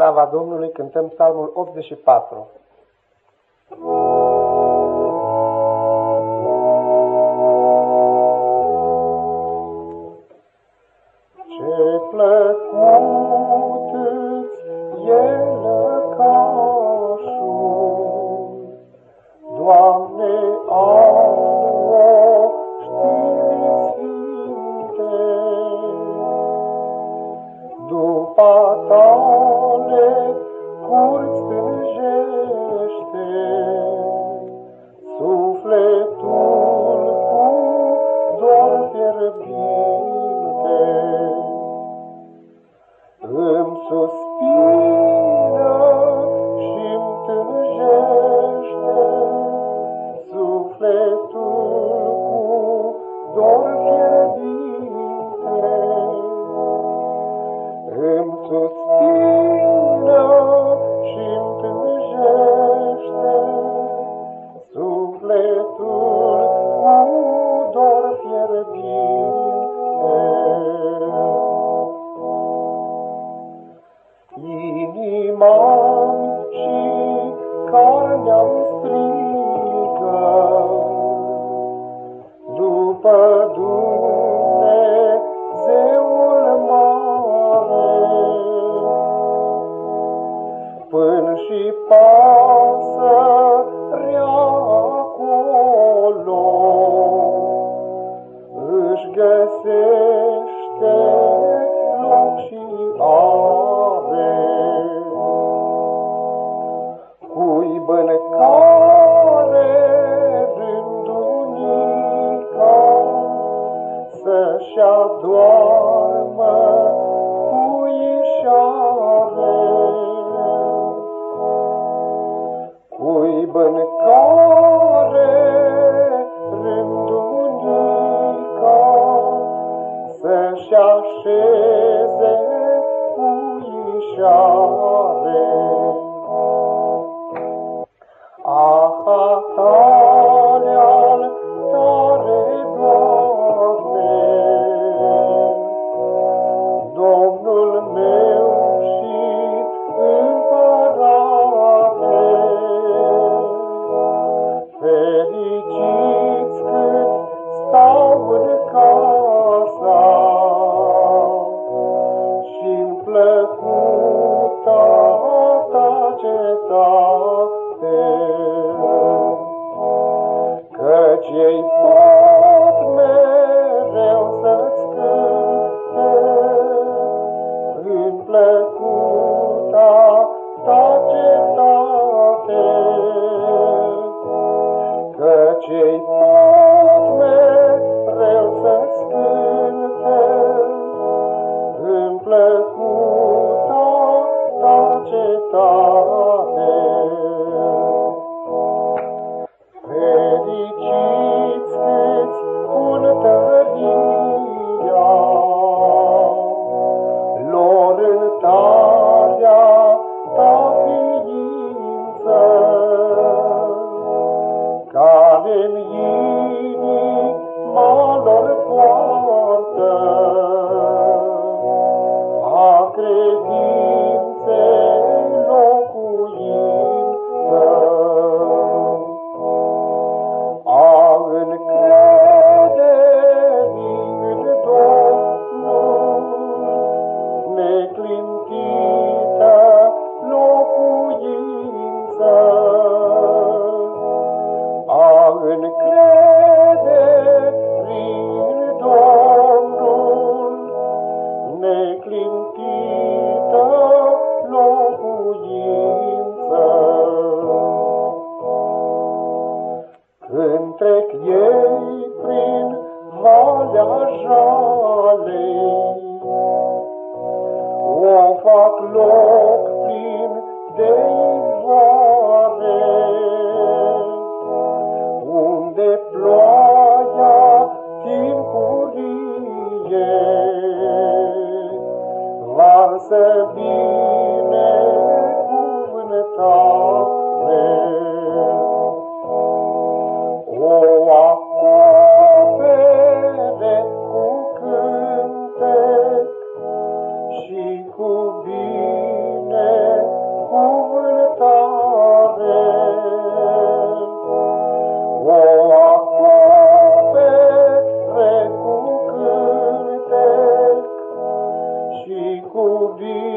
slava Domnului, cântăm psalmul 84. Ce plăcut e lăcașul, Doamne, până și pasă să-și așeze uișoare. with you. neclintită locuință. Când trec ei prin valea jalei, o fac lor să vii. ouvi.